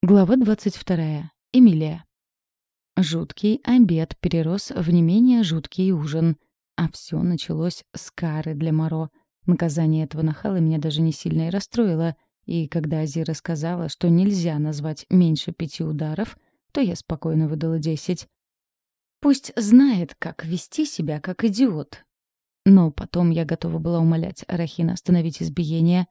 Глава 22. Эмилия. Жуткий обед перерос в не менее жуткий ужин. А все началось с кары для Моро. Наказание этого нахала меня даже не сильно и расстроило. И когда Азира сказала, что нельзя назвать меньше пяти ударов, то я спокойно выдала десять. Пусть знает, как вести себя, как идиот. Но потом я готова была умолять Арахина остановить избиение.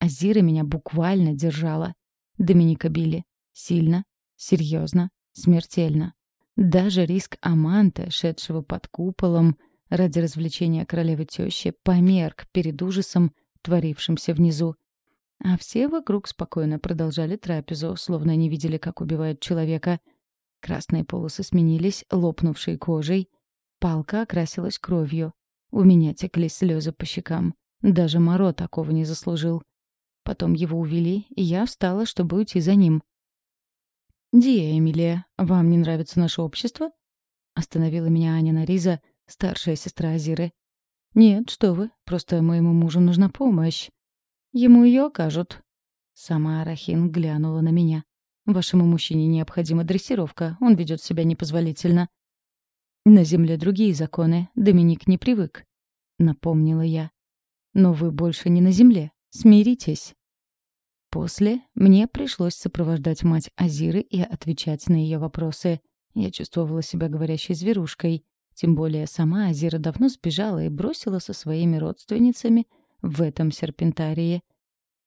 Азира меня буквально держала. Доминика били. Сильно, серьезно, смертельно. Даже риск Аманта, шедшего под куполом ради развлечения королевы тещи, померк перед ужасом, творившимся внизу. А все вокруг спокойно продолжали трапезу, словно не видели, как убивают человека. Красные полосы сменились лопнувшей кожей. Палка окрасилась кровью. У меня текли слезы по щекам. Даже Моро такого не заслужил. Потом его увели, и я встала, чтобы уйти за ним. «Дия, Эмилия, вам не нравится наше общество?» Остановила меня Аня Нариза, старшая сестра Азиры. «Нет, что вы, просто моему мужу нужна помощь. Ему ее окажут». Сама Арахин глянула на меня. «Вашему мужчине необходима дрессировка, он ведет себя непозволительно». «На земле другие законы, Доминик не привык», — напомнила я. «Но вы больше не на земле. Смиритесь». После мне пришлось сопровождать мать Азиры и отвечать на ее вопросы. Я чувствовала себя говорящей зверушкой. Тем более сама Азира давно сбежала и бросила со своими родственницами в этом серпентарии.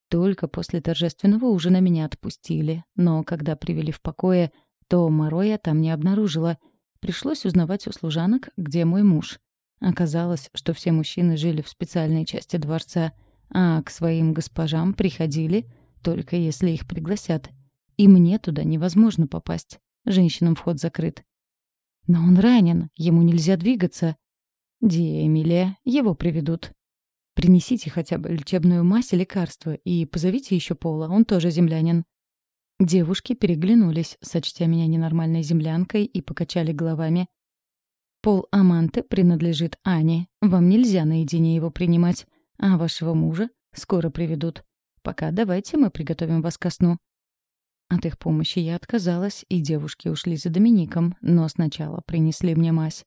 Только после торжественного ужина меня отпустили, но когда привели в покое, то Мороя там не обнаружила. Пришлось узнавать у служанок, где мой муж. Оказалось, что все мужчины жили в специальной части дворца, а к своим госпожам приходили — только если их пригласят. И мне туда невозможно попасть. Женщинам вход закрыт. Но он ранен, ему нельзя двигаться. Ди Эмилия, его приведут. Принесите хотя бы лечебную мазь и лекарство, и позовите еще Пола, он тоже землянин. Девушки переглянулись, сочтя меня ненормальной землянкой, и покачали головами. Пол Аманте принадлежит Ане. Вам нельзя наедине его принимать, а вашего мужа скоро приведут. Пока давайте мы приготовим вас ко сну». От их помощи я отказалась, и девушки ушли за Домиником, но сначала принесли мне мазь.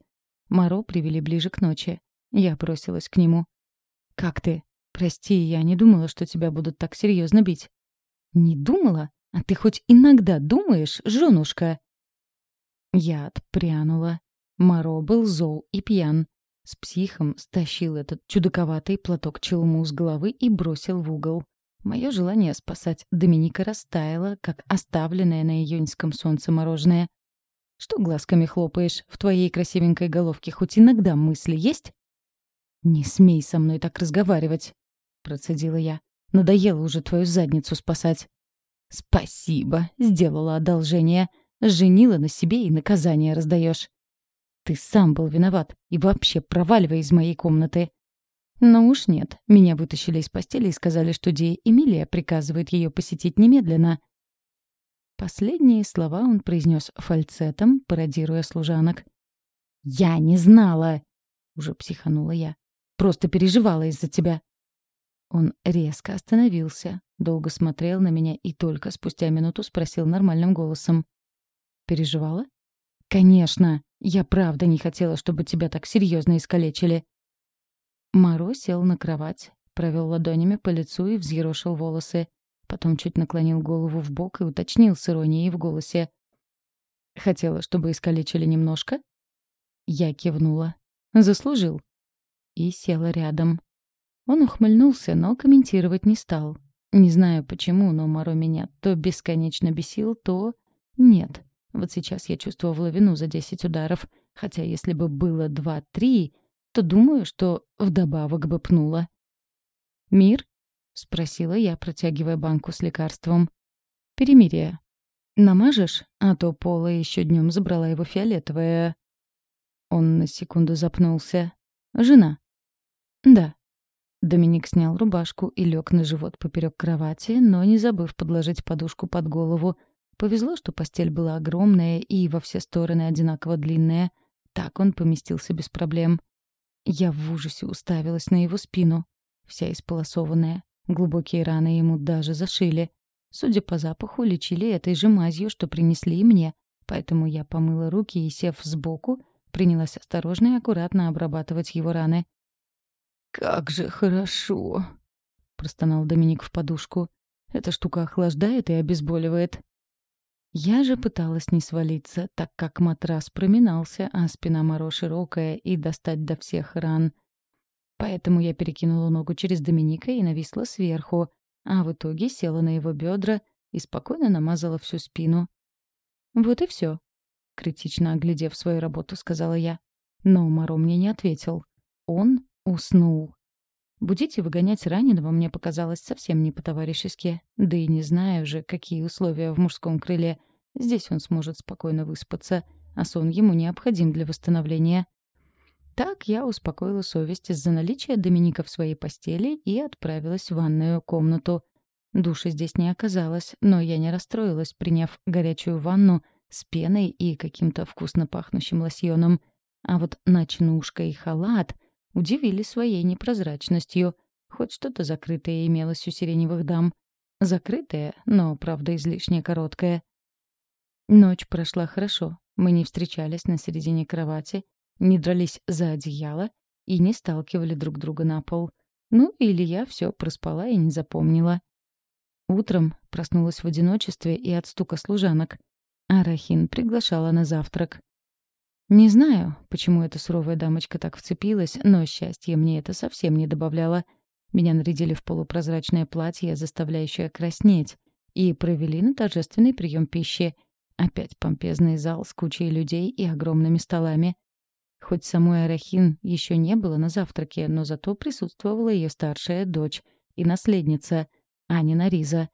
Маро привели ближе к ночи. Я бросилась к нему. «Как ты? Прости, я не думала, что тебя будут так серьезно бить». «Не думала? А ты хоть иногда думаешь, женушка?» Я отпрянула. Маро был зол и пьян. С психом стащил этот чудаковатый платок челму с головы и бросил в угол. Мое желание спасать Доминика растаяло, как оставленное на июньском солнце мороженое. «Что глазками хлопаешь? В твоей красивенькой головке хоть иногда мысли есть?» «Не смей со мной так разговаривать», — процедила я. «Надоело уже твою задницу спасать». «Спасибо, сделала одолжение. Женила на себе и наказание раздаешь. Ты сам был виноват и вообще проваливай из моей комнаты. Но уж нет. Меня вытащили из постели и сказали, что Ди Эмилия приказывает ее посетить немедленно. Последние слова он произнес фальцетом, пародируя служанок. «Я не знала!» — уже психанула я. «Просто переживала из-за тебя». Он резко остановился, долго смотрел на меня и только спустя минуту спросил нормальным голосом. «Переживала?» «Конечно! Я правда не хотела, чтобы тебя так серьезно искалечили. Маро сел на кровать, провел ладонями по лицу и взъерошил волосы. Потом чуть наклонил голову в бок и уточнил с иронией в голосе. «Хотела, чтобы искалечили немножко?» Я кивнула. «Заслужил». И села рядом. Он ухмыльнулся, но комментировать не стал. Не знаю почему, но Маро меня то бесконечно бесил, то... Нет. Вот сейчас я чувствовала вину за десять ударов. Хотя если бы было два-три, то думаю, что вдобавок бы пнула. «Мир?» — спросила я, протягивая банку с лекарством. «Перемирие. Намажешь? А то Пола еще днем забрала его фиолетовое...» Он на секунду запнулся. «Жена?» «Да». Доминик снял рубашку и лег на живот поперек кровати, но не забыв подложить подушку под голову. Повезло, что постель была огромная и во все стороны одинаково длинная. Так он поместился без проблем. Я в ужасе уставилась на его спину, вся исполосованная. Глубокие раны ему даже зашили. Судя по запаху, лечили этой же мазью, что принесли и мне. Поэтому я помыла руки и, сев сбоку, принялась осторожно и аккуратно обрабатывать его раны. «Как же хорошо!» — простонал Доминик в подушку. «Эта штука охлаждает и обезболивает». Я же пыталась не свалиться, так как матрас проминался, а спина Моро широкая и достать до всех ран. Поэтому я перекинула ногу через Доминика и нависла сверху, а в итоге села на его бедра и спокойно намазала всю спину. «Вот и все», — критично оглядев свою работу, сказала я. Но Маро мне не ответил. Он уснул. Будить и выгонять раненого мне показалось совсем не по-товарищески. Да и не знаю же, какие условия в мужском крыле. Здесь он сможет спокойно выспаться, а сон ему необходим для восстановления. Так я успокоила совесть из-за наличия Доминика в своей постели и отправилась в ванную комнату. Души здесь не оказалось, но я не расстроилась, приняв горячую ванну с пеной и каким-то вкусно пахнущим лосьоном. А вот ночнушка и халат удивили своей непрозрачностью. Хоть что-то закрытое имелось у сиреневых дам. Закрытое, но, правда, излишне короткое. Ночь прошла хорошо. Мы не встречались на середине кровати, не дрались за одеяло и не сталкивали друг друга на пол. Ну, или я все проспала и не запомнила. Утром проснулась в одиночестве и от стука служанок. Арахин приглашала на завтрак. Не знаю, почему эта суровая дамочка так вцепилась, но счастье мне это совсем не добавляло. Меня нарядили в полупрозрачное платье, заставляющее краснеть, и провели на торжественный прием пищи. Опять помпезный зал с кучей людей и огромными столами. Хоть самой Арахин еще не было на завтраке, но зато присутствовала ее старшая дочь и наследница, Анина Риза.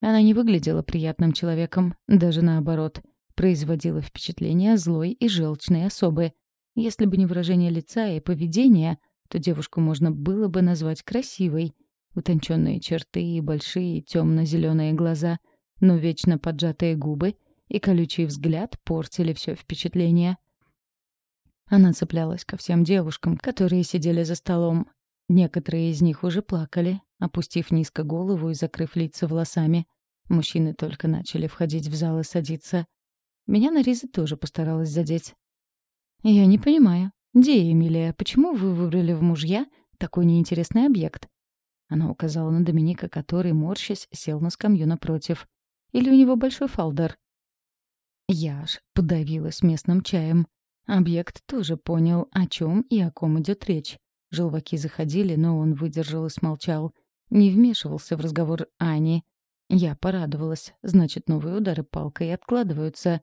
Она не выглядела приятным человеком, даже наоборот — производила впечатление злой и желчной особы. Если бы не выражение лица и поведение, то девушку можно было бы назвать красивой. Утонченные черты и большие темно-зеленые глаза, но вечно поджатые губы и колючий взгляд портили все впечатление. Она цеплялась ко всем девушкам, которые сидели за столом. Некоторые из них уже плакали, опустив низко голову и закрыв лица волосами. Мужчины только начали входить в зал и садиться. Меня Нариза тоже постаралась задеть. «Я не понимаю. Ди, Эмилия, почему вы выбрали в мужья такой неинтересный объект?» Она указала на Доминика, который, морщась, сел на скамью напротив. «Или у него большой фалдер?» Я аж подавилась местным чаем. Объект тоже понял, о чем и о ком идет речь. Желваки заходили, но он выдержал и смолчал. Не вмешивался в разговор Ани. Я порадовалась. Значит, новые удары палкой откладываются.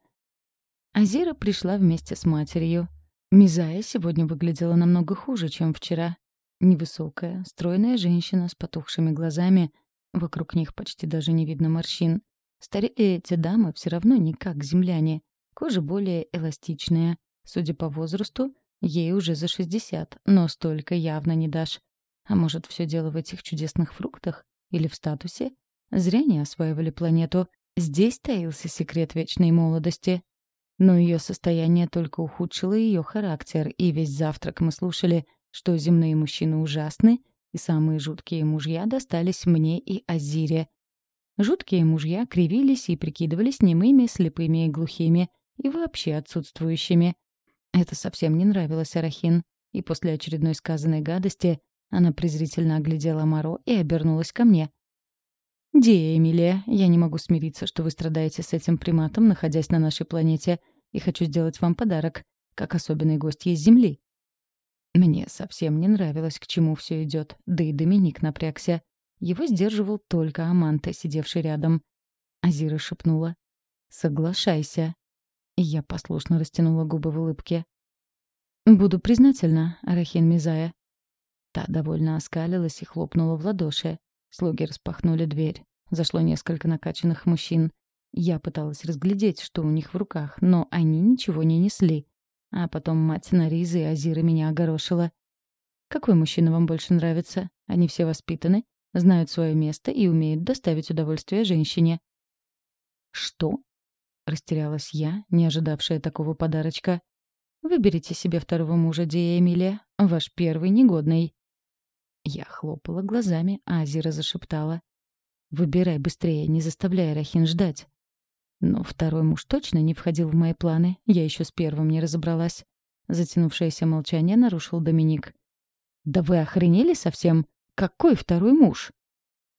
Азира пришла вместе с матерью. Мизая сегодня выглядела намного хуже, чем вчера. Невысокая, стройная женщина с потухшими глазами. Вокруг них почти даже не видно морщин. Старели эти дамы все равно не как земляне. Кожа более эластичная. Судя по возрасту, ей уже за 60, но столько явно не дашь. А может, все дело в этих чудесных фруктах? Или в статусе? Зря не осваивали планету. Здесь таился секрет вечной молодости. Но ее состояние только ухудшило ее характер, и весь завтрак мы слушали, что земные мужчины ужасны, и самые жуткие мужья достались мне и Азире. Жуткие мужья кривились и прикидывались немыми, слепыми и глухими, и вообще отсутствующими. Это совсем не нравилось Арахин, и после очередной сказанной гадости она презрительно оглядела Маро и обернулась ко мне. «Ди, Эмилия, я не могу смириться, что вы страдаете с этим приматом, находясь на нашей планете, и хочу сделать вам подарок, как особенный гость из Земли». Мне совсем не нравилось, к чему все идет, да и Доминик напрягся. Его сдерживал только Аманта, сидевший рядом. Азира шепнула. «Соглашайся». И я послушно растянула губы в улыбке. «Буду признательна, Арахин Мизая». Та довольно оскалилась и хлопнула в ладоши. Слуги распахнули дверь. Зашло несколько накачанных мужчин. Я пыталась разглядеть, что у них в руках, но они ничего не несли. А потом мать Наризы и Азира меня огорошила. «Какой мужчина вам больше нравится? Они все воспитаны, знают свое место и умеют доставить удовольствие женщине». «Что?» — растерялась я, не ожидавшая такого подарочка. «Выберите себе второго мужа, Дия Эмилия. Ваш первый негодный». Я хлопала глазами, а Азира зашептала. Выбирай быстрее, не заставляй Рахин ждать. Но второй муж точно не входил в мои планы. Я еще с первым не разобралась. Затянувшееся молчание нарушил Доминик. «Да вы охренели совсем? Какой второй муж?»